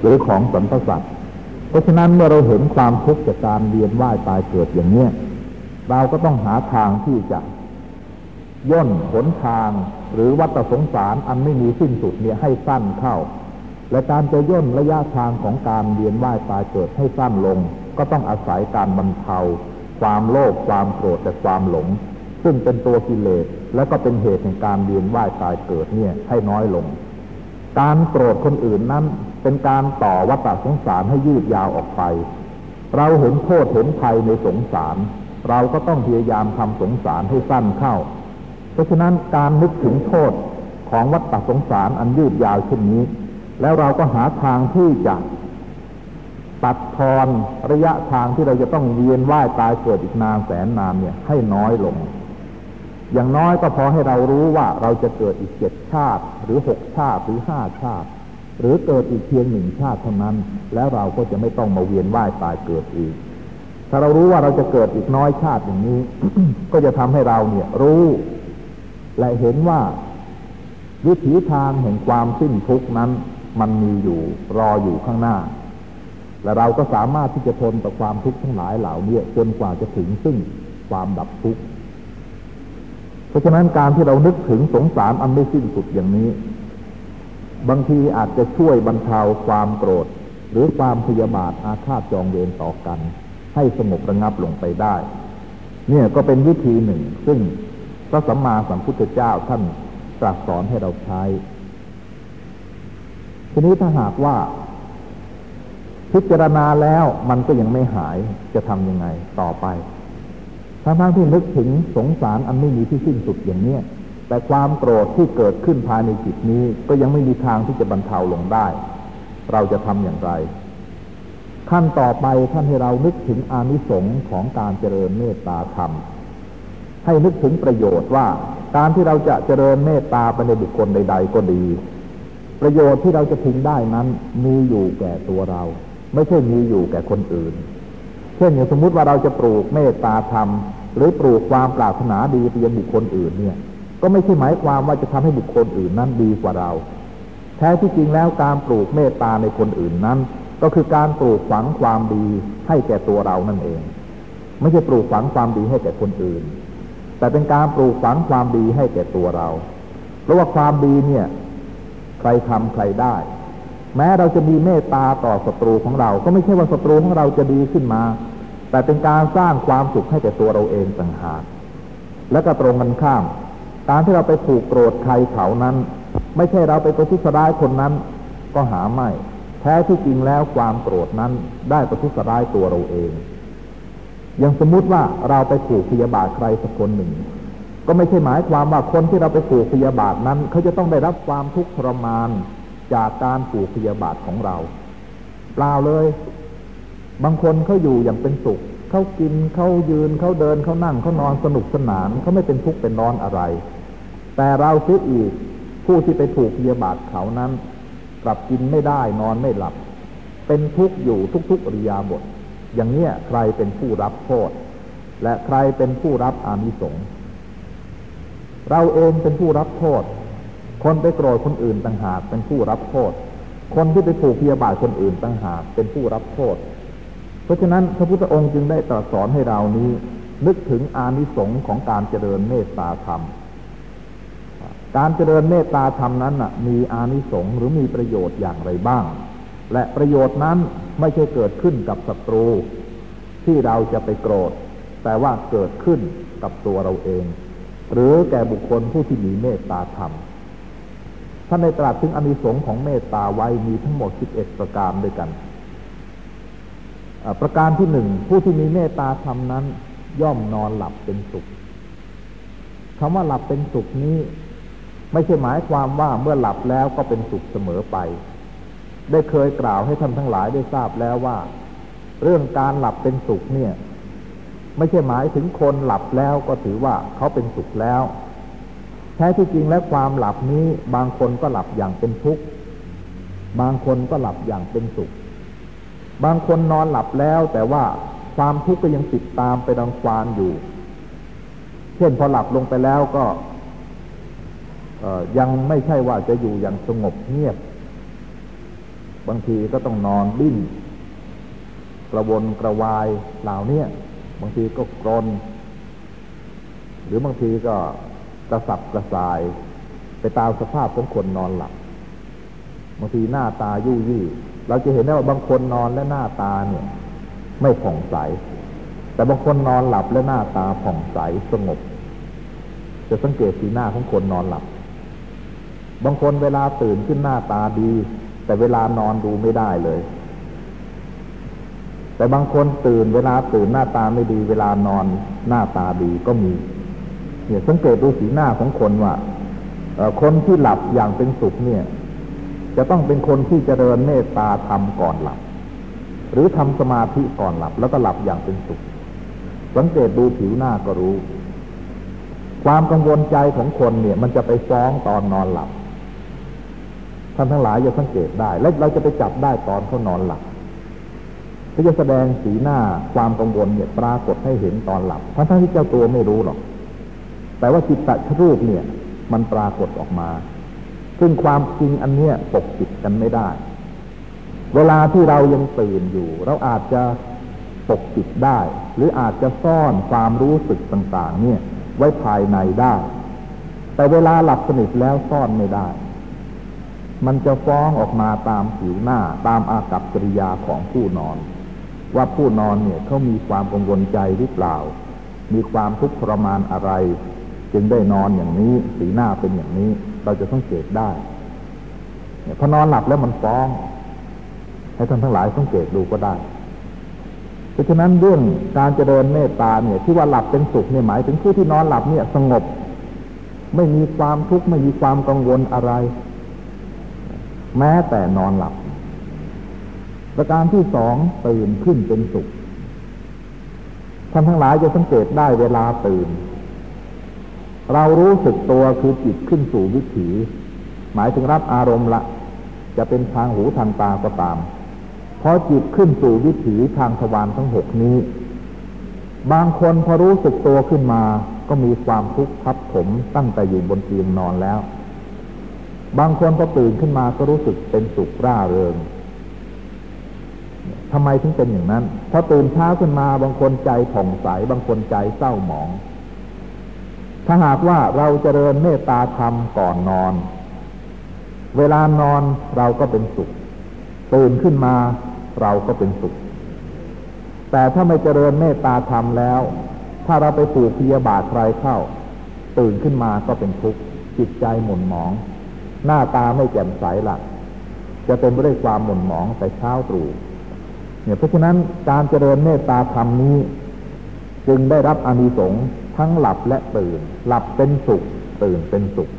หรือของสัมปสัตว์เพราะฉะนั้นเมื่อเราเห็นความทุกข์จากการเวียนว่ายตายเกิดอย่างเนี้ยเราก็ต้องหาทางที่จะย่นหนทางหรือวัฏสงสารอันไม่มีสิ้นสุดเนี่ยให้สั้นเข้า และการจะย่นระยะทางของการเวียนว่ายตายเกิดให้สั้นลง ก็ต้องอาศัยการบรรเทาความโลภความโกรธและความหลง ซึ่งเป็นตัวกิเลสและก็เป็นเหตุแห่งการเวียนว่ายตายเกิดเนี่ยให้น้อยลง การโกรธคนอื่นนั้น เป็นการต่อวัฏสงสารให้ยืดยาวออกไป เราเห็นโทษเห็นภัยในสงสาร เราก็ต้องพยายามทำสงสารให้สั้นเข้า เพราะฉะนั้นการนึกถึงโทษของวัฏสงสารอันยืดยาวเช่นนี้ แล้วเราก็หาทางที่จะตัดทอนระยะทางที่เราจะต้องเวียนว่ายตายเกิดอีกนานแสนนานเนี่ย ให้น้อยลง อย่างน้อยก็พอให้เรารู้ว่าเราจะเกิดอีกเจ็ดชาติ หรือหกชาติหรือห้าชาติ หรือเกิดอีกเพียงหนึ่งชาติเท่านั้น แล้วเราก็จะไม่ต้องมาเวียนว่ายตายเกิดอีก ถ้าเรารู้ว่าเราจะเกิดอีกน้อยชาติอย่างนี้ ก็จะทำให้เราเนี่ยรู้ และเห็นว่า วิถีทางแห่งความสิ้นทุกนั้น มันมีอยู่รออยู่ข้างหน้า และเราก็สามารถที่จะทนต่อความทุกข์ทั้งหลายเหล่านี้จนกว่าจะถึงซึ่งความดับทุกข์เพราะฉะนั้นการที่เรานึกถึงสงสารอันไม่สิ้นสุดอย่างนี้ บางทีอาจจะช่วยบรรเทาความโกรธ หรือความพยาบาทอาฆาตจองเวรต่อกัน ให้สงบระงับลงไปได้ เนี่ยก็เป็นวิธีหนึ่ง ซึ่งพระสัมมาสัมพุทธเจ้าท่านตรัสสอนให้เราใช้ ทีนี้ถ้าหากว่า พิจารณาแล้วมันก็ยังไม่หายจะทำยังไงต่อไปทั้งๆที่นึกถึงสงสารอันไม่มีที่สิ้นสุดอย่างเนี้ย แต่ความโกรธที่เกิดขึ้นภายในจิตนี้ก็ยังไม่มีทางที่จะบรรเทาลงได้ เราจะทำอย่างไร ขั้นต่อไปท่านให้เรานึกถึงอานิสงส์ของการเจริญเมตตาธรรม ให้นึกถึงประโยชน์ว่าการที่เราจะเจริญเมตตาไปในบุคคลใด ๆ ก็ดี ประโยชน์ที่เราจะพึงได้นั้นมีอยู่แก่ตัวเรา ไม่ใช่มีอยู่แก่คนอื่น เช่นอย่างสมมุติว่าเราจะปลูกเมตตาธรรม หรือปลูกความปรารถนาดีไปยังบุคคลอื่นเนี่ย ก็ไม่ใช่หมายความว่าจะทำให้บุคคลอื่นนั้นดีกว่าเรา แท้ที่จริงแล้วการปลูกเมตตาในคนอื่นนั้น ก็คือการปลูกฝังความดีให้แก่ตัวเรานั่นเอง ไม่ใช่ปลูกฝังความดีให้แก่คนอื่น แต่เป็นการปลูกฝังความดีให้แก่ตัวเรา เพราะว่าความดีเนี่ย ใครทำใครได้ แม้เราจะมีเมตตาต่อศัตรูของเรา ก็ไม่ใช่ว่าศัตรูของเราจะดีขึ้นมา แต่เป็นการสร้างความสุขให้แก่ตัวเราเองต่างหากและก็ตรงกันข้าม การที่เราไปผูกโกรธใครเขานั้น ไม่ใช่เราไปประทุษร้ายคนนั้น ก็หาไม่ แท้ที่จริงแล้วความโกรธนั้นได้ประทุษร้ายตัวเราเองอย่างสมมุติว่าเราไปผูกพยาบาทใครสักคนหนึ่ง ก็ไม่ใช่หมายความว่าคนที่เราไปผูกพยาบาทนั้น เขาจะต้องได้รับความทุกข์ทรมานจากการผูกพยาบาทของเรา เปล่าเลย บางคนเขาอยู่อย่างเป็นสุขเขากินเขายืนเขาเดินเขานั่งเขานอนสนุกสนานเขาไม่เป็นทุกข์เป็นนอนอะไร แต่เราเสียอีกผู้ที่ไปถูกพยาบาทเขานั้น กลับกินไม่ได้นอนไม่หลับ เป็นทุกข์อยู่ทุกๆอริยาบท อย่างเนี้ยใครเป็นผู้รับโทษ และใครเป็นผู้รับอานิสงส์เราเองเป็นผู้รับโทษ คนไปโกรธคนอื่นต่างหากเป็นผู้รับโทษ คนที่ไปผูกพยาบาทคนอื่นต่างหากเป็นผู้รับโทษ เพราะฉะนั้นพระพุทธองค์จึงได้ตรัสสอนให้เรานี้ นึกถึงอานิสงส์ของการเจริญเมตตาธรรม การเจริญเมตตาธรรมนั้นนะมีอานิสงส์หรือมีประโยชน์อย่างไรบ้าง และประโยชน์นั้นไม่ใช่เกิดขึ้นกับศัตรู ที่เราจะไปโกรธ แต่ว่าเกิดขึ้นกับตัวเราเอง หรือแก่บุคคลผู้ที่มีเมตตาธรรมท่านในตรัสถึงอานิสงส์ของเมตตาไว้มีทั้งหมด11ประการด้วยกัน ประการที่หนึ่งผู้ที่มีเมตตาธรรมนั้น ย่อมนอนหลับเป็นสุขคำว่าหลับเป็นสุขนี้ ไม่ใช่หมายความว่าเมื่อหลับแล้วก็เป็นสุขเสมอไป ได้เคยกล่าวให้ท่านทั้งหลายได้ทราบแล้วว่า เรื่องการหลับเป็นสุขเนี่ย ไม่ใช่หมายถึงคนหลับแล้วก็ถือว่าเขาเป็นสุขแล้วแท้ที่จริงแล้วความหลับนี้บางคนก็หลับอย่างเป็นทุกข์บางคนก็หลับอย่างเป็นสุข บางคนนอนหลับแล้วแต่ว่าความทุกข์ก็ยังติดตามไปดังควานอยู่ เช่นพอหลับลงไปแล้วก็ ยังไม่ใช่ว่าจะอยู่อย่างสงบเงียบ บางทีก็ต้องนอนดิ้นกระวนกระวายเหล่านี้บางทีก็กรน หรือบางทีก็กระสับกระส่าย ไปตามสภาพของคนนอนหลับ บางทีหน้าตายุ่ยี่ เราจะเห็นได้ว่าบางคนนอนและหน้าตาเนี่ย ไม่ผ่องใส แต่บางคนนอนหลับและหน้าตาผ่องใสสงบ จะสังเกตสีหน้าของคนนอนหลับ บางคนเวลาตื่นขึ้นหน้าตาดี แต่เวลานอนดูไม่ได้เลย แต่บางคนตื่นเวลาตื่นหน้าตาไม่ดี เวลานอนหน้าตาดีก็มี เนี่ยสังเกตดูสีหน้าของคนว่าคนที่หลับอย่างเป็นสุขเนี่ย จะต้องเป็นคนที่เจริญเมตตาทำก่อนหลับ หรือทำสมาธิก่อนหลับ แล้วก็หลับอย่างเป็นสุข สังเกตดูผิวหน้าก็รู้ ความกังวลใจของคนเนี่ย มันจะไปฟ้องตอนนอนหลับ ท่านทั้งหลายจะสังเกตได้ และเราจะไปจับได้ตอนเขานอนหลับเขาจะแสดงสีหน้าความกังวลเนี่ยปรากฏให้เห็นตอนหลับทั้งทั้งที่เจ้าตัวไม่รู้หรอก แต่ว่าจิตตชรูปเนี่ย มันปรากฏออกมา ซึ่งความจริงอันเนี้ยปกปิดกันไม่ได้ เวลาที่เรายังตื่นอยู่ เราอาจจะปกปิดได้ หรืออาจจะซ่อนความรู้สึกต่าง ๆ เนี่ย ไว้ภายในได้ แต่เวลาหลับสนิทแล้วซ่อนไม่ได้ มันจะฟ้องออกมาตามผิวหน้าตามอากับกิริยาของผู้นอน ว่าผู้นอนเนี่ยเขามีความกังวลใจหรือเปล่า มีความทุกข์ทรมานอะไร จึงได้นอนอย่างนี้ สีหน้าเป็นอย่างนี้ เราจะสังเกตได้เนี่ยพอนอนหลับแล้วมันฟ้อง ให้ท่านทั้งหลายสังเกตดูก็ได้ เพราะฉะนั้นเรื่องการเจริญเมตตาเนี่ยที่ว่าหลับเป็นสุขเนี่ยหมายถึงผู้ที่นอนหลับเนี่ยสงบ ไม่มีความทุกข์ไม่มีความกังวลอะไร แม้แต่นอนหลับ ประการที่สองตื่นขึ้นเป็นสุข ท่านทั้งหลายจะสังเกตได้เวลาตื่น เรารู้สึกตัวคือจิตขึ้นสู่วิถี หมายถึงรับอารมณ์ละ จะเป็นทางหูทางตาก็ตามพอจิตขึ้นสู่วิถีทางทวารทั้งหกนี้ บางคนพอรู้สึกตัวขึ้นมา ก็มีความทุกข์ทับผมตั้งแต่อยู่บนเตียงนอนแล้ว บางคนพอตื่นขึ้นมาก็รู้สึกเป็นสุขร่าเริงทำไมถึงเป็นอย่างนั้นพอตื่นเช้าขึ้นมาบางคนใจผ่องใส บางคนใจเศร้าหมอง ถ้าหากว่าเราจเจริญเมตตาธรรมก่อนนอน เวลานอนเราก็เป็นสุข ตื่นขึ้นมาเราก็เป็นสุข แต่ถ้าไม่เจริญเมตตาธรรมแล้ว ถ้าเราไปผูกพยาบาทใครเข้า ตื่นขึ้นมาก็เป็นทุกข์จิตใจหม่นหมอง หน้าตาไม่แจ่มใสละจะเป็นไปด้วยความหม่นหมองแต่เช้าตรู่เนี่ยเพราะฉะนั้นการเจริญเมตตาธรรมนี้ จึงได้รับอานิสงส์ทั้งหลับและตื่น หลับเป็นสุข ตื่นเป็นสุข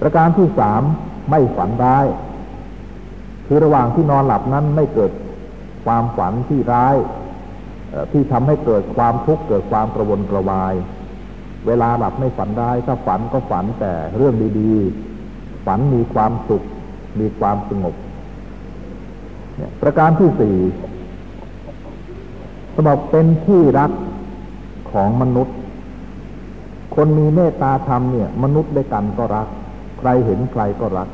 ประการที่สามไม่ฝันร้าย คือระหว่างที่นอนหลับนั้นไม่เกิดความฝันที่ร้ายที่ทำให้เกิดความทุกข์เกิดความกระวนกระวาย เวลาหลับไม่ฝันร้ถ้าฝันก็ฝันแต่เรื่องดี ฝันมีความสุข มีความสงบประการที่สี่สมบเป็นที่รักของมนุษย์ คนมีเมตตาธรรมเนี่ย มนุษย์ด้วยกันก็รัก ใครเห็นใครก็รัก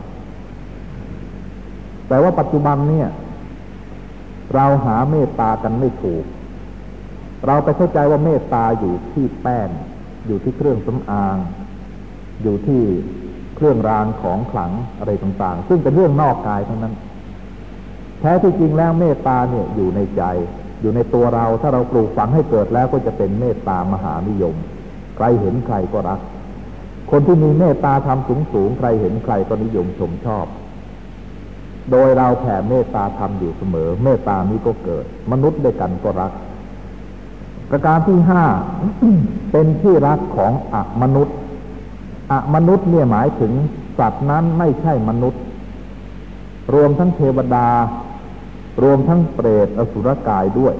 แต่ว่าปัจจุบันเนี่ย เราหาเมตตากันไม่ถูก เราไปเข้าใจว่าเมตตาอยู่ที่แป้งอยู่ที่เครื่องสำอาง อยู่ที่ เครื่องรางของขลังอะไรต่างๆ ซึ่งเป็นเรื่องนอกกายทั้งนั้น แท้ที่จริงแล้วเมตตาเนี่ยอยู่ในใจ อยู่ในตัวเราถ้าเราปลูกฝังให้เกิดแล้วก็จะเป็นเมตตามหานิยม ใครเห็นใครก็รัก คนที่มีเมตตาทำสูงสูงใครเห็นใครก็นิยมชมชอบ โดยเราแผ่เมตตาทำอยู่เสมอ เมตตานี้ก็เกิด มนุษย์ด้วยกันก็รักประการที่ห้าเป็นที่รักของอมนุษย์ อมนุษย์เนี่ยหมายถึงสัตว์นั้นไม่ใช่มนุษย์ รวมทั้งเทวดา รวมทั้งเปรตอสุรกายด้วย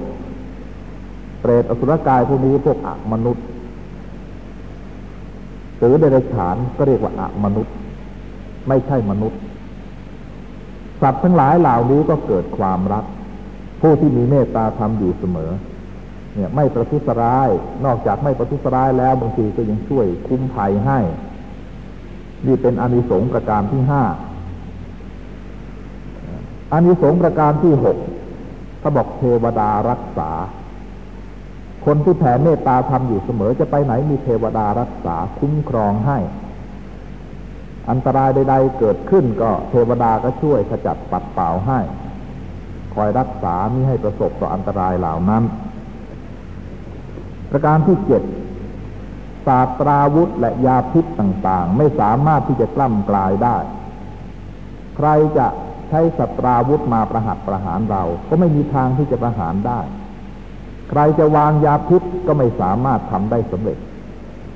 เปรตอสุรกายพวกนี้พวกอมนุษย์หรือเดรัจฉานก็เรียกว่าอมนุษย์ ไม่ใช่มนุษย์ สัตว์ทั้งหลายเหล่านี้ก็เกิดความรัก ผู้ที่มีเมตตาทำอยู่เสมอเนี่ยไม่ประทุษร้าย นอกจากไม่ประทุษร้ายแล้วบางทีก็ยังช่วยคุ้มภัยให้ นี่เป็นอนิสงส์ประการที่ห้าอนนี้สงประการที่หกเขาบอกเทวดารักษา คนที่แผ่เมตตาทำอยู่เสมอจะไปไหนมีเทวดารักษาคุ้มครองให้ อันตรายใด ๆ เกิดขึ้นก็เทวดาก็ช่วยขจัดปัดเป่าให้ คอยรักษามิให้ประสบต่ออันตรายเหล่านั้น ประการที่เจ็ด ศาสตราวุธและยาพิษต่างๆ ไม่สามารถที่จะกล้ำกลายได้ ใครจะใช้สตราวุธมาประหัตประหารเรา ก็ไม่มีทางที่จะประหารได้ ใครจะวางยาพิษก็ไม่สามารถทำได้สำเร็จ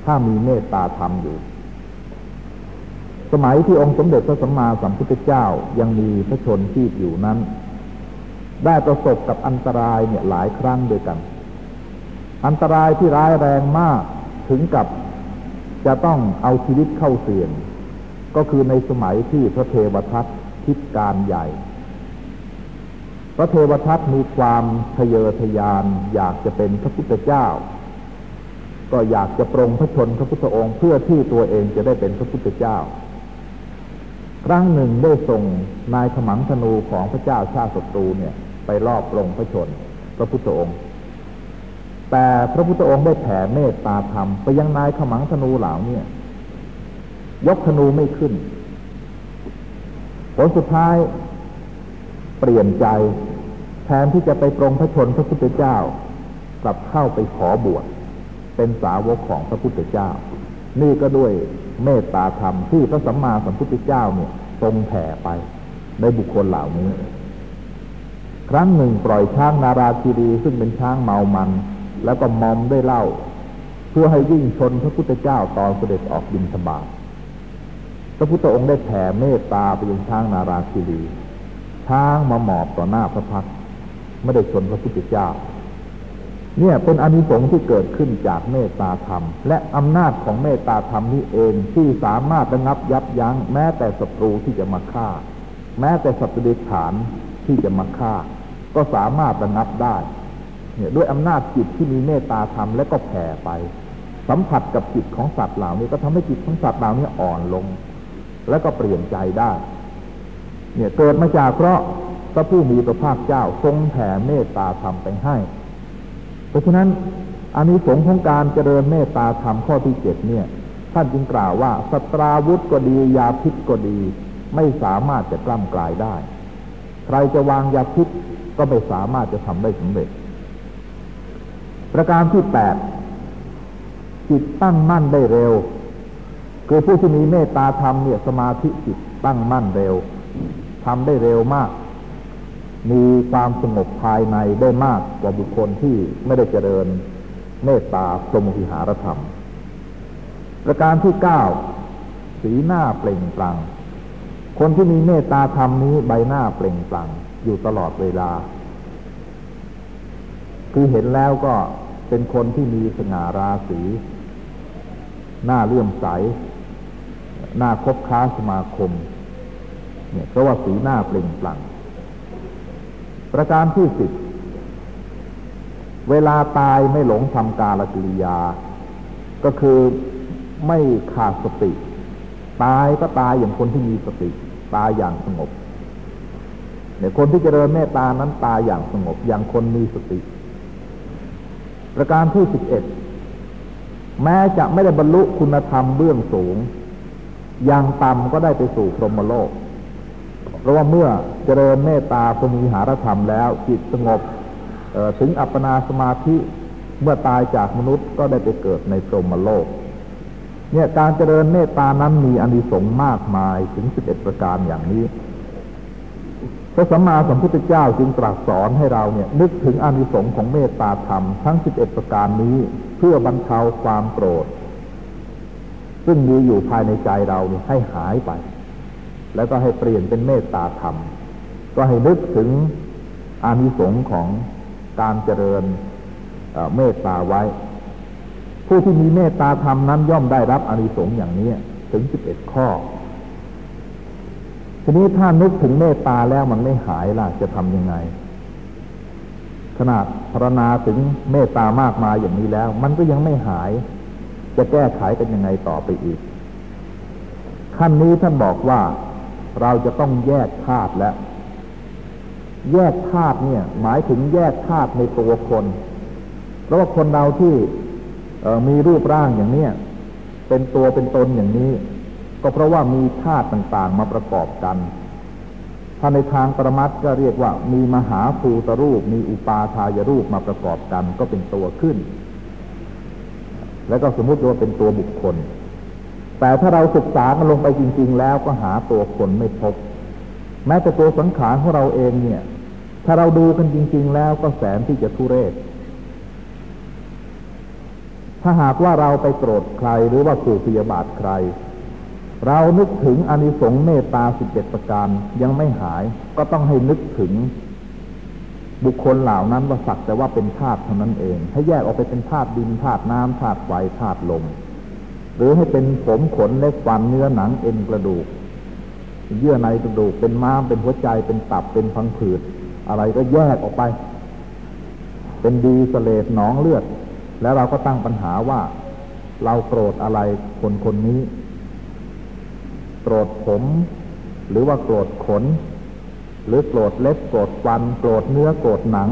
ถ้ามีเมตตาธรรมอยู่ สมัยที่องค์สมเด็จพระสัมมาสัมพุทธเจ้ายังมีพระชนชีพอยู่นั้น ได้ประสบกับอันตรายเนี่ยหลายครั้งด้วยกัน อันตรายที่ร้ายแรงมาก ถึงกับจะต้องเอาชีวิตเข้าเสี่ยง ก็คือในสมัยที่พระเทวทัตคิดการใหญ่ พระเทวทัตมีความทะเยอทะยานอยากจะเป็นพระพุทธเจ้า ก็อยากจะปรงพระชนพระพุทธองค์เพื่อที่ตัวเองจะได้เป็นพระพุทธเจ้า ครั้งหนึ่งได้ส่งนายขมังธนูของพระเจ้าชาติศัตรูเนี่ย ไปรอบปรงพระชนพระพุทธองค์ แต่พระพุทธองค์ได้แผ่เมตตาธรรมไปยังนายขมังธนูเหล่าเนี่ย ยกธนูไม่ขึ้น ผลสุดท้ายเปลี่ยนใจแทนที่จะไปปรงพระชนพระพุทธเจ้า กลับเข้าไปขอบวชเป็นสาวกของพระพุทธเจ้า นี่ก็ด้วยเมตตาธรรมที่พระสัมมาสัมพุทธเจ้าเนี่ยทรงแผ่ไปในบุคคลเหล่านี้ ครั้งหนึ่งปล่อยช้างนาราคีรีซึ่งเป็นช้างเมามัน แล้วก็มอมด้วยเหล้าเพื่อให้วิ่งชนพระพุทธเจ้าตอนเสด็จออกบินธบาตพระพุทธองค์ได้แผ่เมตตาไปยังช้างนาราคีรีช้างมาหมอบต่อหน้าพระพักไม่ได้ชนพระพุทธเจ้า เนี่ยเป็นอนิสงส์ที่เกิดขึ้นจากเมตตาธรรม และอำนาจของเมตตาธรรมนี้เองที่สามารถระงับยับยั้งแม้แต่ศัตรูที่จะมาฆ่า แม้แต่สัตว์เดรัจฉานที่จะมาฆ่า ก็สามารถระงับได้ เนี่ยด้วยอำนาจจิตที่มีเมตตาธรรมและก็แผ่ไป สัมผัสกับจิตของสัตว์เหล่านี้ก็ทำให้จิตของสัตว์เหล่านี้อ่อนลง แล้วก็เปลี่ยนใจได้ เนี่ยเกิดมาจากเพราะพระผู้มีพระภาคเจ้าทรงแผ่เมตตาธรรมไปให้ เพราะฉะนั้นอานิสงส์ของการเจริญเมตตาธรรมข้อที่เจ็ดเนี่ย ท่านจึงกล่าวว่าสตราวุธก็ดียาพิษก็ดี ไม่สามารถจะกล้ำกลายได้ ใครจะวางยาพิษก็ไม่สามารถจะทำได้สำเร็จ ประการที่แปดจิตตั้งมั่นได้เร็ว คือผู้ที่มีเมตตาธรรมเนี่ยสมาธิจิตตั้งมั่นเร็วทำได้เร็วมาก มีความสงบภายในได้มากกว่าบุคคลที่ไม่ได้เจริญเมตตาพรหมวิหารธรรม ประการที่เก้าสีหน้าเปล่งปลั่งคนที่มีเมตตาธรรมนี้ใบหน้าเปล่งปลั่งอยู่ตลอดเวลา คือเห็นแล้วก็ เป็นคนที่มีสง่าราศีหน้าเลื่อมใส หน้าคบค้าสมาคม เนี่ยเพราะว่าสีหน้าเปล่งปลั่ง ประการที่สิบเวลาตายไม่หลงทำกาลกิริยา ก็คือไม่ขาดสติ ตายก็ตายอย่างคนที่มีสติ ตายอย่างสงบเนี่ยคนที่เจริญเมตตานั้นตายอย่างสงบอย่างคนมีสติ ประการที่สิบเอ็ดแม้จะไม่ได้บรรลุคุณธรรมเบื้องสูง อย่างต่ำก็ได้ไปสู่พรหมโลก เพราะว่าเมื่อเจริญเมตตาพรมีหารธรรมแล้ว จิตสงบถึงอัปปนาสมาธิเมื่อตายจากมนุษย์ก็ได้ไปเกิดในพรหมโลก เนี่ยการเจริญเมตตานั้นมีอนิสงส์มากมายถึงสิบเอ็ดประการอย่างนี้ พระสัมมาสัมพุทธเจ้าจึงตรัสสอนให้เราเนี่ย นึกถึงอนิสงส์ของเมตตาธรรมทั้งสิบเอ็ดประการนี้เพื่อบรรเทาความโกรธ ซึ่งมีอยู่ภายในใจเราเนี่ยให้หายไป แล้วก็ให้เปลี่ยนเป็นเมตตาธรรม ก็ให้นึกถึงอานิสงส์ของการเจริญเมตตาไว้ ผู้ที่มีเมตตาธรรมนั้นย่อมได้รับอานิสงส์อย่างนี้ถึงสิบเอ็ดข้อ ทีนี้ถ้านึกถึงเมตตาแล้วมันไม่หายล่ะ จะทำยังไง ขนาดพรณนาถึงเมตตามากมายอย่างนี้แล้ว มันก็ยังไม่หาย จะแก้ไขกันยังไงต่อไปอีก ขั้นนี้ท่านบอกว่าเราจะต้องแยกธาตุแล้ว แยกธาตุเนี่ย หมายถึงแยกธาตุในตัวคนเพราะว่าคนเราที่มีรูปร่างอย่างเนี้ยเป็นตัวเป็นตนอย่างนี้ ก็เพราะว่ามีธาตุต่างๆมาประกอบกัน ถ้าในทางปรมัตก็เรียกว่ามีมหาภูตรูป มีอุปาทายรูปมาประกอบกันก็เป็นตัวขึ้น แล้วก็สมมติว่าเป็นตัวบุคคล แต่ถ้าเราศึกษากันลงไปจริง ๆ แล้วก็หาตัวคนไม่พบ แม้แต่ตัวสังขารของเราเองเนี่ย ถ้าเราดูกันจริง ๆ แล้วก็แสนที่จะทุเรศถ้าหากว่าเราไปโกรธใครหรือว่าขู่พยาบาทใคร เรานึกถึงอนิสงส์เมตตาสิบเจ็ดประการยังไม่หาย ก็ต้องให้นึกถึง บุคคลเหล่านั้นว่าสักแต่ว่าเป็นธาตุเท่านั้นเอง ให้แยกออกไปเป็นธาตุดินธาตุน้ำธาตุไฟธาตุลม หรือให้เป็นผมขนเล็กฟันเนื้อหนังเอ็นกระดูก เยื่อในกระดูกเป็นม้ามเป็นหัวใจเป็นตับเป็นพังผืด อะไรก็แยกออกไป เป็นดีสเลดหนองเลือด แล้วเราก็ตั้งปัญหาว่า เราโกรธอะไรคนคนนี้ โกรธผม หรือว่าโกรธขน หรือโกรธเล็บโกรธฟันโกรธเนื้อโกรธหนัง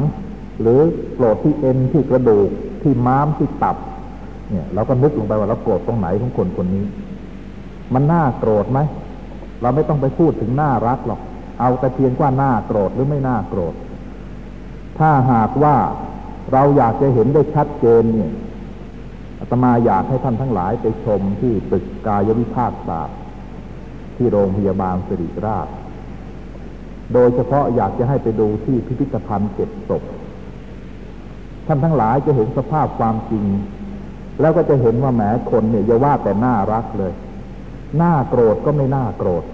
หรือโกรธที่เอ็นที่กระดูกที่ม้ามที่ตับ เนี่ยเราก็นึกลงไปว่าเราโกรธตรงไหนของคนคนนี้ มันน่าโกรธไหมเราไม่ต้องไปพูดถึงน่ารักหรอก เอาแต่เพียงว่าน่าโกรธหรือไม่น่าโกรธ ถ้าหากว่าเราอยากจะเห็นได้ชัดเจนเนี่ยอาตมาอยากให้ท่านทั้งหลายไปชมที่ตึกกายวิภาคศาสตร์ ที่โรงพยาบาลสิริราช โดยเฉพาะอยากจะให้ไปดูที่พิพิธภัณฑ์เก็บศพ ท่านทั้งหลายจะเห็นสภาพความจริง แล้วก็จะเห็นว่าแหมคนเนี่ยอย่าว่าแต่น่ารักเลย น่าโกรธก็ไม่น่าโกรธ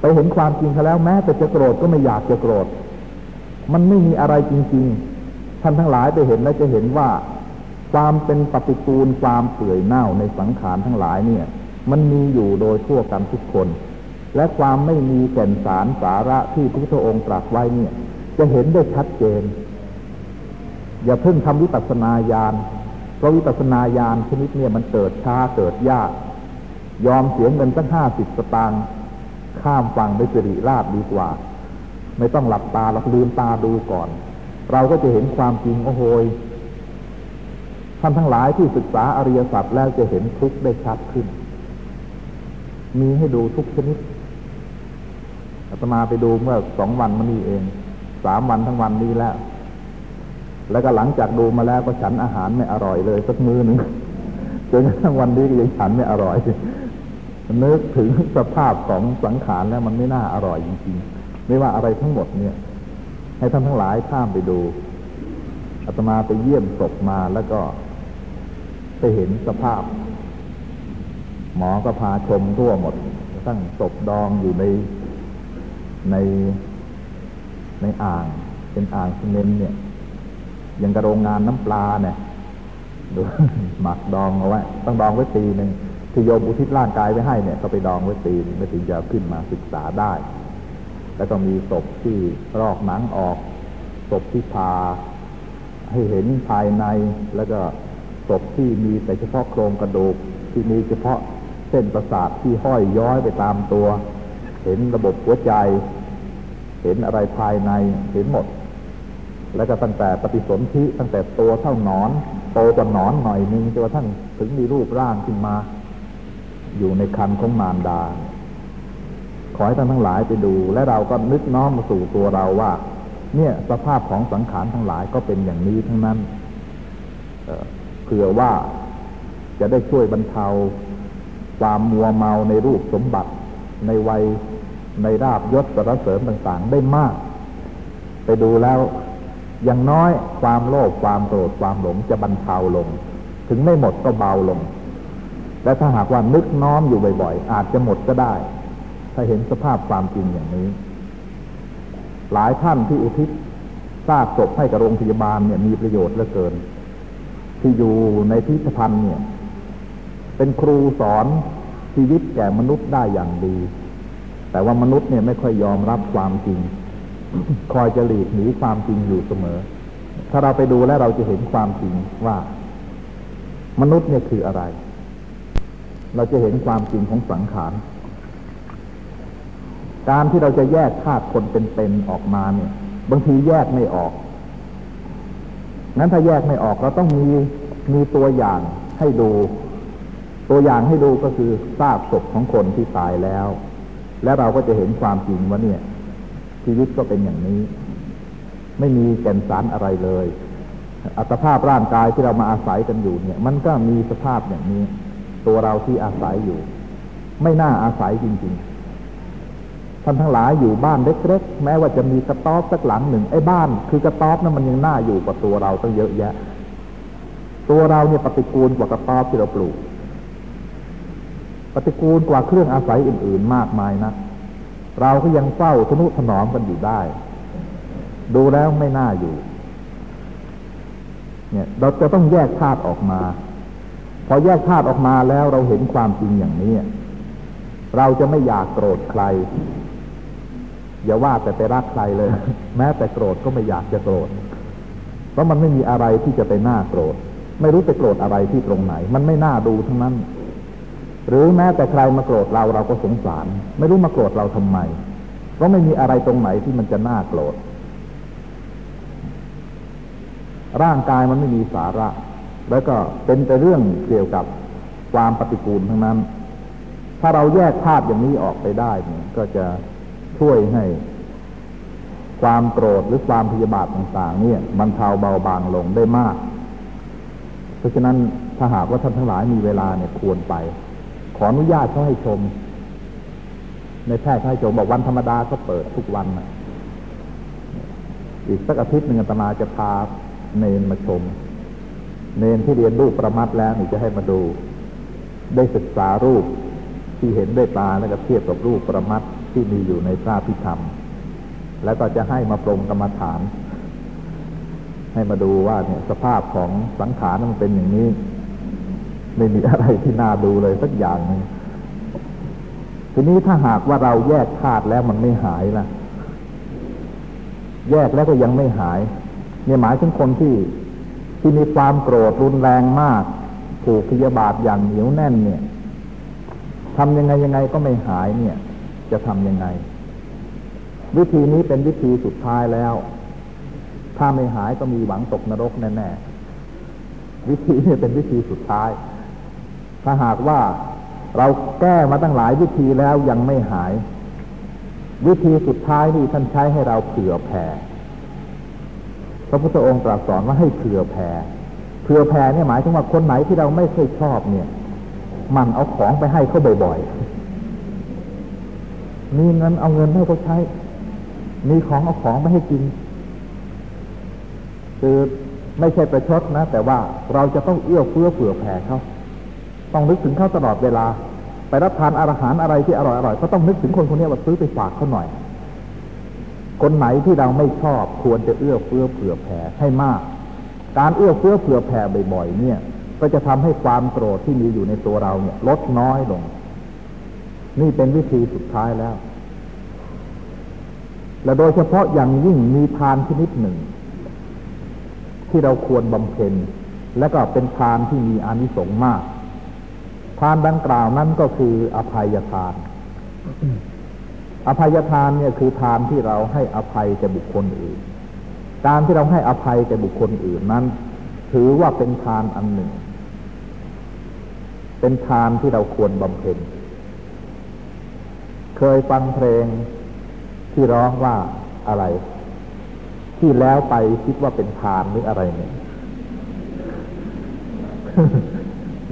ไปเห็นความจริงเขาแล้วแม้แต่จะโกรธก็ไม่อยากจะโกรธ มันไม่มีอะไรจริง ๆ ท่านทั้งหลายไปเห็นแล้วจะเห็นว่าความเป็นปฏิกูลความเปื่อยเน่าในสังขารทั้งหลายเนี่ย มันมีอยู่โดยทั่วกันทุกคน และความไม่มีแก่นสารสาระที่พระพุทธองค์ตรัสไว้เนี่ย จะเห็นได้ชัดเจน อย่าเพิ่งทำวิปัสสนาญาณเพราะวิปัสสนาญาณชนิดเนี่ยมันเกิดช้าเกิดยาก ยอมเสียเงินตั้งห้าสิบสตางค์ข้ามฝั่งไปสิริราชดีกว่า ไม่ต้องหลับตาหลับลืมตาดูก่อน เราก็จะเห็นความจริงโอ้โหยท่านทั้งหลายที่ศึกษาอริยสัจแล้วจะเห็นทุกข์ได้ชัดขึ้น มีให้ดูทุกชนิดอาตมาไปดูเมื่อสองวันมานี้เองสามวันทั้งวันนี้แล้ว แล้วก็หลังจากดูมาแล้วก็ฉันอาหารไม่อร่อยเลยสักมือหนึ่งจนกระทั่งวันนี้ก็ยังฉันไม่อร่อยนึกถึงสภาพของสังขารแล้วมันไม่น่าอร่อยจริงๆ ไม่ว่าอะไรทั้งหมดเนี่ย ให้ท่านทั้งหลายข้ามไปดูอาตมาไปเยี่ยมศพมาแล้วก็ไปเห็นสภาพ หมอก็พาชมทั่วหมดตั้งศพดองอยู่ในในในอ่าง เป็นอ่างซีเมนต์เนี่ยยังกระโรงงานน้ำปลาเนี่ยดูหมักดองเอาไว้ต้องดองไว้ตีหนึ่งที่โยมอุทิศร่างกายไว้ให้เนี่ยก็ไปดองไว้ตีไม่ถึงจะขึ้นมาศึกษาได้ แล้วก็มีศพที่รอกหนังออกศพที่พาให้เห็นภายในแล้วก็ศพที่มีแต่เฉพาะโครงกระดูกที่มีเฉพาะ เส้นประสาทที่ห้อยย้อยไปตามตัว เห็นระบบหัวใจ เห็นอะไรภายในเห็นหมด แล้วก็ตั้งแต่ปฏิสนธิตั้งแต่ตัวเท่าหนอนโตกว่าหนอนหน่อยนึงจนกระทั่งถึงมีรูปร่างขึ้นมา อยู่ในคันของมารดา ขอให้ท่านทั้งหลายไปดู และเราก็นึกน้อมมาสู่ตัวเราว่า เนี่ยสภาพของสังขารทั้งหลายก็เป็นอย่างนี้ทั้งนั้นเผื่อว่าจะได้ช่วยบรรเทา ความมัวเมาในรูปสมบัติ ในวัยในราบยศสรรเสริญต่างๆ ได้มาก ไปดูแล้วอย่างน้อยความโลภความโกรธความหลงจะบรรเทาลง ถึงไม่หมดก็เบาลง และถ้าหากว่านึกน้อมอยู่บ่อยๆ อาจจะหมดก็ได้ ถ้าเห็นสภาพความจริงอย่างนี้ หลายท่านที่อุทิศซากศพให้กับโรงพยาบาลเนี่ยมีประโยชน์เหลือเกิน ที่อยู่ในพิพิธภัณฑ์เนี่ย เป็นครูสอนชีวิตแก่มนุษย์ได้อย่างดี แต่ว่ามนุษย์เนี่ยไม่ค่อยยอมรับความจริง คอยจะหลีกหนีความจริงอยู่เสมอ ถ้าเราไปดูแล้วเราจะเห็นความจริงว่า มนุษย์เนี่ยคืออะไร เราจะเห็นความจริงของสังขารการที่เราจะแยกธาตุคนเป็นๆออกมาเนี่ย บางทีแยกไม่ออก งั้นถ้าแยกไม่ออกเราต้องมีมีตัวอย่างให้ดู ตัวอย่างให้ดูก็คือทราบศพของคนที่ตายแล้ว และเราก็จะเห็นความจริงว่าเนี่ย ชีวิตก็เป็นอย่างนี้ ไม่มีแก่นสารอะไรเลย อัตภาพร่างกายที่เรามาอาศัยกันอยู่เนี่ย มันก็มีสภาพอย่างนี้ ตัวเราที่อาศัยอยู่ ไม่น่าอาศัยจริง ๆท่านทั้งหลายอยู่บ้านเล็กๆ แม้ว่าจะมีกระต๊อบสักหลังหนึ่งไอ้บ้าน คือกระต๊อบนั้นมันยังน่าอยู่กว่าตัวเราตั้งเยอะแยะ ตัวเราเนี่ยปฏิกูลกว่ากระต๊อบที่เราปลูก ปฏิกูลกว่าเครื่องอาศัยอื่น ๆ มากมายนะเราก็ยังเฝ้าทนุถนอมกันอยู่ได้ ดูแล้วไม่น่าอยู่ เนี่ย เราจะต้องแยกธาตุออกมา พอแยกธาตุออกมาแล้วเราเห็นความจริงอย่างนี้เราจะไม่อยากโกรธใคร อย่าว่าแต่ไปรักใครเลย แม้แต่โกรธก็ไม่อยากจะโกรธ เพราะมันไม่มีอะไรที่จะไปน่าโกรธ ไม่รู้จะโกรธอะไรที่ตรงไหน มันไม่น่าดูทั้งนั้น หรือแม้แต่ใครมาโกรธเราเราก็สงสาร ไม่รู้มาโกรธเราทำไม เพราะไม่มีอะไรตรงไหนที่มันจะน่าโกรธ ร่างกายมันไม่มีสาระ แล้วก็เป็นแต่เรื่องเกี่ยวกับความปฏิกูลทั้งนั้น ถ้าเราแยกภาพอย่างนี้ออกไปได้เนี่ยก็จะช่วยให้ ความโกรธหรือความพยาบาทต่างๆ เนี่ยบรรเทาเบาบางลงได้มาก เพราะฉะนั้นถ้าหากว่าท่านทั้งหลายมีเวลาเนี่ยควรไป ออนุญาตเขาให้ชม ในแพทย์ให้ชมบอกวันธรรมดาก็เปิดทุกวันอีกสักอาทิตย์หนึ่งอาตมาจะพาเนนมาชม เนนที่เรียนรูปประมัดแล้วนี่จะให้มาดู ได้ศึกษารูปที่เห็นด้วยตาแล้วก็เทียบกับรูปประมัดที่มีอยู่ในพระพิธรรม แล้วก็จะให้มาปรงกรรมฐาน ให้มาดูว่าเนี่ยสภาพของสังขารมันเป็นอย่างนี้ ไม่มีอะไรที่น่าดูเลยสักอย่างหนึ่งทีนี้ถ้าหากว่าเราแยกธาตุแล้วมันไม่หายล่ะ แยกแล้วก็ยังไม่หาย เนี่ยหมายถึงคนที่ที่มีความโกรธรุนแรงมากถูกพยาบาทอย่างเหนียวแน่นเนี่ยทำยังไงยังไงก็ไม่หายเนี่ย จะทำยังไง วิธีนี้เป็นวิธีสุดท้ายแล้ว ถ้าไม่หายก็มีหวังตกนรกแน่ๆวิธีนี้เป็นวิธีสุดท้าย ถ้าหากว่าเราแก้มาตั้งหลายวิธีแล้วยังไม่หาย วิธีสุดท้ายนี่ท่านใช้ให้เราเผื่อแผ่พระพุทธองค์ตรัสสอนว่าให้เผื่อแผ่เผื่อแผ่เนี่ยหมายถึงว่าคนไหนที่เราไม่เคยชอบเนี่ย มันเอาของไปให้เขาบ่อยๆมีเงินเอาเงินให้เขาใช้ มีของเอาของไปให้กินคือไม่ใช่ประชดนะ แต่ว่าเราจะต้องเอื้อเฟื้อเผื่อแผ่เขา ต้องนึกถึงเขาตลอดเวลา ไปรับทานอาหารอะไรที่อร่อยอร่อยก็ต้องนึกถึงคนคนนี้ว่าซื้อไปฝากเขาหน่อย คนไหนที่เราไม่ชอบควรจะเอื้อเฟื้อเผื่อแผ่ให้มาก การเอื้อเฟื้อเผื่อแผ่บ่อยๆเนี่ย ก็จะทำให้ความโกรธที่มีอยู่ในตัวเราเนี่ย ลดน้อยลง นี่เป็นวิธีสุดท้ายแล้ว และโดยเฉพาะอย่างยิ่งมีทานชนิดหนึ่ง ที่เราควรบำเพ็ญและก็เป็นทานที่มีอานิสงส์มากานดังกล่าวนั้นก็คืออภัยทาน อภัยทานเนี่ยคือทานที่เราให้อภัยแก่บุคคลอื่น การที่เราให้อภัยแก่บุคคลอื่นนั้น ถือว่าเป็นทานอันหนึ่ง เป็นทานที่เราควรบำเพ็ญ เคยฟังเพลงที่ร้องว่าอะไร ที่แล้วไปคิดว่าเป็นทานหรืออะไรเนี่ย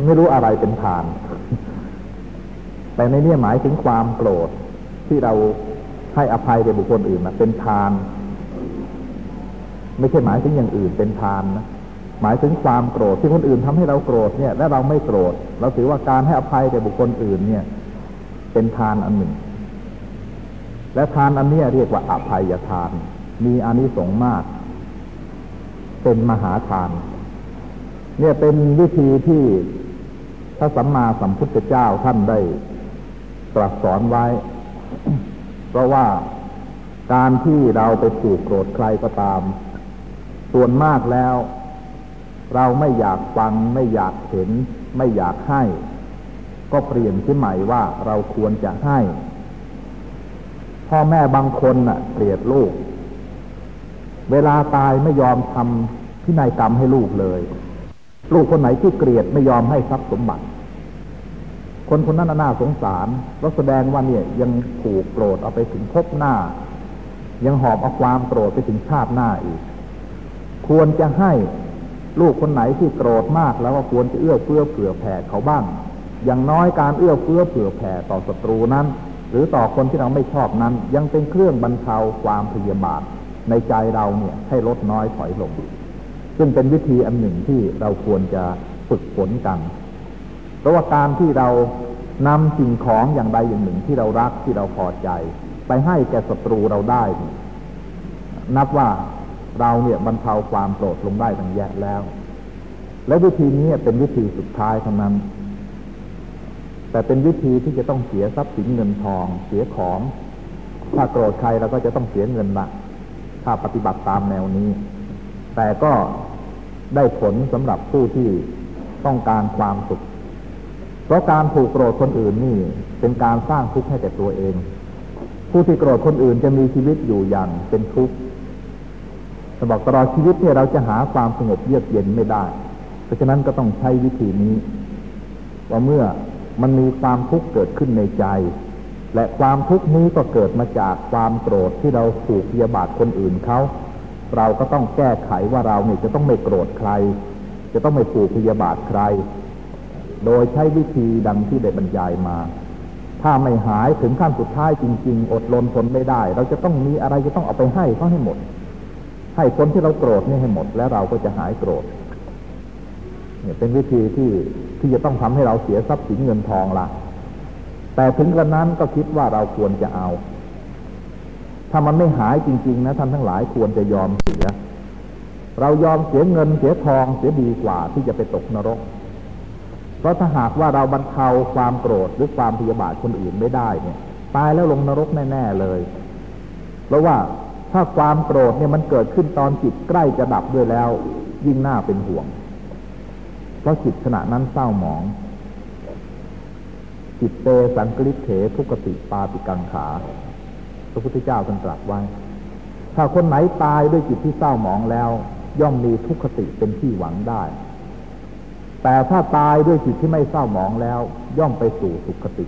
ไม่รู้อะไรเป็นทาน แต่ในนี้หมายถึงความโกรธที่เราให้อภัยแก่บุคคลอื่นนะเป็นทาน ไม่ใช่หมายถึงอย่างอื่นเป็นทานนะหมายถึงความโกรธที่คนอื่นทำให้เราโกรธเนี่ย และเราไม่โกรธเราถือว่าการให้อภัยแก่บุคคลอื่น เนี่ย เป็นทานอันหนึ่ง และทานอันนี้เรียกว่าอภัยทาน มีอานิสงส์มาก เป็นมหาทาน เนี่ยเป็นวิธีที่พระสัมมาสัมพุทธเจ้าท่านได้ ตรัสสอนไว้ เพราะว่าการที่เราไปผูกโกรธใครก็ตาม ส่วนมากแล้ว เราไม่อยากฟัง ไม่อยากเห็น ไม่อยากให้ ก็เปลี่ยนที่ใหม่ว่าเราควรจะให้ พ่อแม่บางคนน่ะเกลียดลูก เวลาตายไม่ยอมทำพินัยกรรมให้ลูกเลย ลูกคนไหนที่เกลียดไม่ยอมให้ทรัพย์สมบัติ คนคนนั้นน่าสงสารแลแสดงว่าเนี่ยยังผูกโกรธเอาไปถึงพบหน้า ยังหอบเอาความโกรธไปถึงชาติหน้าอีก ควรจะให้ลูกคนไหนที่โกรธมากแล้วก็ควรจะเอื้อเฟื้อเผื่อแผ่เขาบ้าง อย่างน้อยการเอื้อเฟื้อเผื่อแผ่ต่อศัตรูนั้น หรือต่อคนที่เราไม่ชอบนั้น ยังเป็นเครื่องบรรเทาความพยาบาทในใจเราเนี่ยให้ลดน้อยถอยลงซึ่งเป็นวิธีอันหนึ่งที่เราควรจะฝึกฝนกัน เพราะว่าการที่เรานำสิ่งของอย่างใดอย่างหนึ่งที่เรารักที่เราพอใจ ไปให้แก่ศัตรูเราได้ นับว่าเราเนี่ยบรรเทาความโกรธลงได้ทั้งแยะแล้ว และวิธีนี้เป็นวิธีสุดท้ายเท่านั้น แต่เป็นวิธีที่จะต้องเสียทรัพย์สินเงินทอง เสียของ ถ้าโกรธใครเราก็จะต้องเสียเงินละถ้าปฏิบัติตามแนวนี้ แต่ก็ได้ผลสำหรับผู้ที่ต้องการความสุข เพราะการถูกโกรธคนอื่นนี่เป็นการสร้างทุกข์ให้แก่ตัวเอง ผู้ที่โกรธคนอื่นจะมีชีวิตอยู่อย่างเป็นทุกข์จะบอกตลอดชีวิตเนี่ยเราจะหาความสงบเยือกเย็นไม่ได้ เพราะฉะนั้นก็ต้องใช้วิธีนี้ ว่าเมื่อมันมีความทุกข์เกิดขึ้นในใจ และความทุกข์นี้ก็เกิดมาจากความโกรธที่เราถูกพยาบาทคนอื่นเขาเราก็ต้องแก้ไขว่าเราเนี่ยจะต้องไม่โกรธใคร จะต้องไม่ผูกพยาบาทใคร โดยใช้วิธีดังที่ได้บรรยายมา ถ้าไม่หายถึงขั้นสุดท้ายจริง ๆ อดลนทนไม่ได้ เราจะต้องมีอะไรจะต้องเอาไปให้เขาให้หมด ให้คนที่เราโกรธนี่ให้หมด แล้วเราก็จะหายโกรธเนี่ยเป็นวิธีที่ที่จะต้องทำให้เราเสียทรัพย์สินเงินทองละแต่ถึงกระนั้นก็คิดว่าเราควรจะเอา ถ้ามันไม่หายจริง ๆ นะท่านทั้งหลายควรจะยอมเสีย เรายอมเสียเงินเสียทองเสียดีกว่าที่จะไปตกนรก เพราะถ้าหากว่าเราบรรเทาความโกรธหรือความพยาบาทคนอื่นไม่ได้เนี่ย ตายแล้วลงนรกแน่ๆเลย เพราะว่าถ้าความโกรธเนี่ยมันเกิดขึ้นตอนจิตใกล้จะดับด้วยแล้ว ยิ่งน่าเป็นห่วง เพราะจิตขณะนั้นเศร้าหมอง จิตเตสังกฤตเถทุกติปาติกังขาพระพุทธเจ้าท่านตรัสไว้ ถ้าคนไหนตายด้วยจิตที่เศร้าหมองแล้ว ย่อมมีทุกขติเป็นที่หวังได้ แต่ถ้าตายด้วยจิตที่ไม่เศร้าหมองแล้ว ย่อมไปสู่สุขติ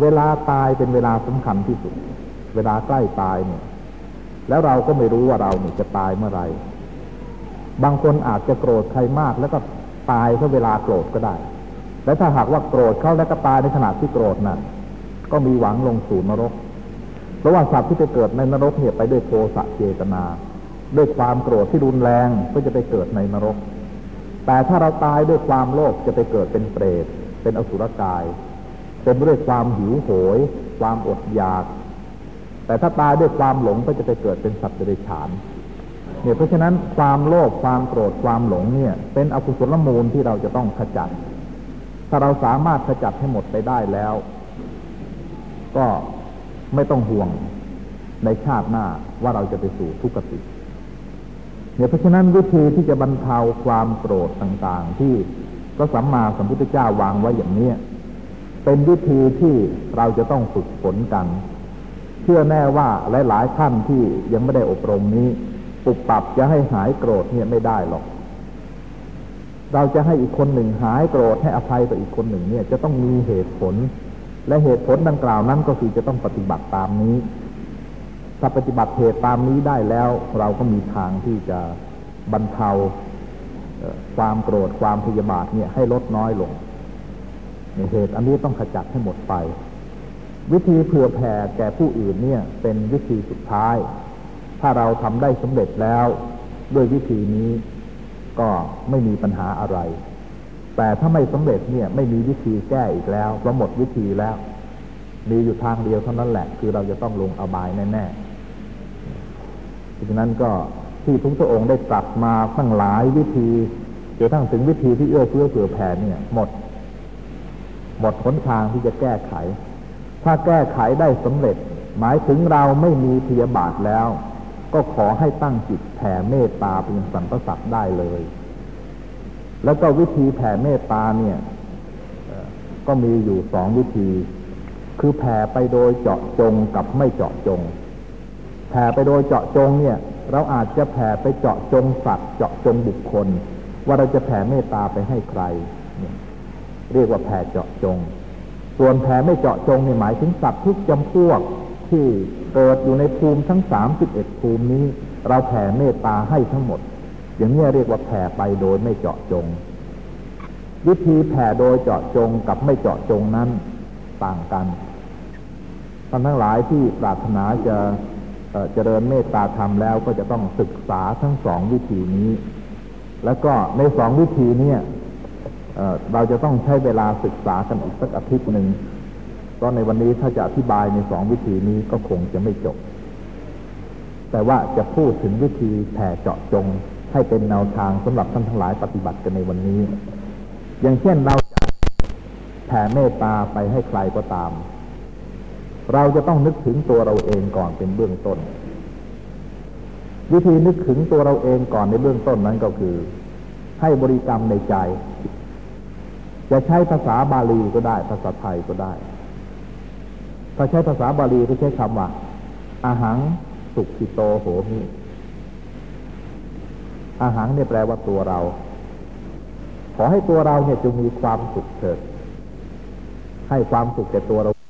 เวลาตายเป็นเวลาสำคัญที่สุด เวลาใกล้ตายเนี่ย แล้วเราก็ไม่รู้ว่าเราเนี่ยจะตายเมื่อไรบางคนอาจจะโกรธใครมาก แล้วก็ตายเพราะเวลาโกรธก็ได้ และถ้าหากว่าโกรธเขาแล้วก็ตายในขณะที่โกรธนั้นก็มีหวังลงสู่นรก เพราะว่าสัตว์ที่จะเกิดในนรกเนี่ยไปด้วยโทสะเจตนา ด้วยความโกรธที่รุนแรงก็จะไปเกิดในนรก แต่ถ้าเราตายด้วยความโลภจะไปเกิดเป็นเปรต เป็นอสุรกายเป็นด้วยความหิวโหย ความอดอยาก แต่ถ้าตายด้วยความหลงก็จะไปเกิดเป็นสัตว์เดรัจฉาน เนี่ยเพราะฉะนั้นความโลภความโกรธความหลงเนี่ย เป็นอกุศลมูลที่เราจะต้องขจัด ถ้าเราสามารถขจัดให้หมดไปได้แล้ว ก็ไม่ต้องห่วงในชาติหน้าว่าเราจะไปสู่ทุกขติ เนี่ยเพราะฉะนั้นวิธีที่จะบรรเทาความโกรธต่างๆ ที่พระสัมมาสัมพุทธเจ้าวางไว้อย่างนี้เป็นวิธีที่เราจะต้องฝึกฝนกัน เชื่อแน่ว่าหลายๆท่านที่ยังไม่ได้อบรมนี้ปุบปรับจะให้หายโกรธเนี่ยไม่ได้หรอก เราจะให้อีกคนหนึ่งหายโกรธให้อภัยต่ออีกคนหนึ่งเนี่ยจะต้องมีเหตุผล และเหตุผลดังกล่าวนั้นก็คือจะต้องปฏิบัติตามนี้ ถ้าปฏิบัติเหตุตามนี้ได้แล้ว เราก็มีทางที่จะบรรเทาความโกรธความพยาบาทเนี่ยให้ลดน้อยลงในเหตุอันนี้ต้องขจัดให้หมดไป วิธีเผื่อแผ่แก่ผู้อื่นเนี่ย เป็นวิธีสุดท้าย ถ้าเราทำได้สำเร็จแล้ว ด้วยวิธีนี้ก็ไม่มีปัญหาอะไร แต่ถ้าไม่สำเร็จเนี่ยไม่มีวิธีแก้อีกแล้วเราหมดวิธีแล้ว มีอยู่ทางเดียวเท่านั้นแหละ คือเราจะต้องลงอบายแน่ๆ ดังนั้นก็ที่ทุกพระองค์ได้ตรัสมาตั้งหลายวิธีจนทั้งถึงวิธีที่เอื้อเฟื้อเผื่อแผ่เนี่ย หมด หมดหนทางที่จะแก้ไข ถ้าแก้ไขได้สำเร็จ หมายถึงเราไม่มีพยาบาทแล้ว ก็ขอให้ตั้งจิตแผ่เมตตาเป็นสัมปสัตได้เลย แล้วก็วิธีแผ่เมตตาเนี่ยก็มีอยู่สองวิธี คือแผ่ไปโดยเจาะจงกับไม่เจาะจง แผ่ไปโดยเจาะจงเนี่ย เราอาจจะแผ่ไปเจาะจงสัตว์เจาะจงบุคคล ว่าเราจะแผ่เมตตาไปให้ใครเนี่ยเรียกว่าแผ่เจาะจง ส่วนแผ่ไม่เจาะจงนี่หมายถึงสัตว์ทุกจำพวกที่เกิดอยู่ในภูมิทั้งสามสิบเอ็ดภูมินี้ เราแผ่เมตตาให้ทั้งหมด อย่างนี้เรียกว่าแผ่ไปโดยไม่เจาะจง วิธีแผ่โดยเจาะจงกับไม่เจาะจงนั้นต่างกันท่านทั้งหลายที่ปรารถนาจะ เจริญเมตตาธรรมแล้วก็จะต้องศึกษาทั้งสองวิธีนี้ แล้วก็ในสองวิธีนี้เราจะต้องใช้เวลาศึกษากันอีกสักอาทิตย์หนึ่งเพราะในวันนี้ถ้าจะอธิบายในสองวิธีนี้ก็คงจะไม่จบ แต่ว่าจะพูดถึงวิธีแผ่เจาะจงให้เป็นแนวทางสำหรับท่านทั้งหลายปฏิบัติกันในวันนี้ อย่างเช่นเราจะแผ่เมตตาไปให้ใครก็ตาม เราจะต้องนึกถึงตัวเราเองก่อนเป็นเบื้องต้น วิธีนึกถึงตัวเราเองก่อนในเบื้องต้นนั้นก็คือ ให้บริกรรมในใจ จะใช้ภาษาบาลีก็ได้ ภาษาไทยก็ได้ ถ้าใช้ภาษาบาลีก็ใช้คำว่าอาหังสุขิโตโหมิอาหังเนี่ยแปลว่าตัวเรา ขอให้ตัวเราเนี่ยจงมีความสุขเถิด ให้ความสุขแก่ตัวเรา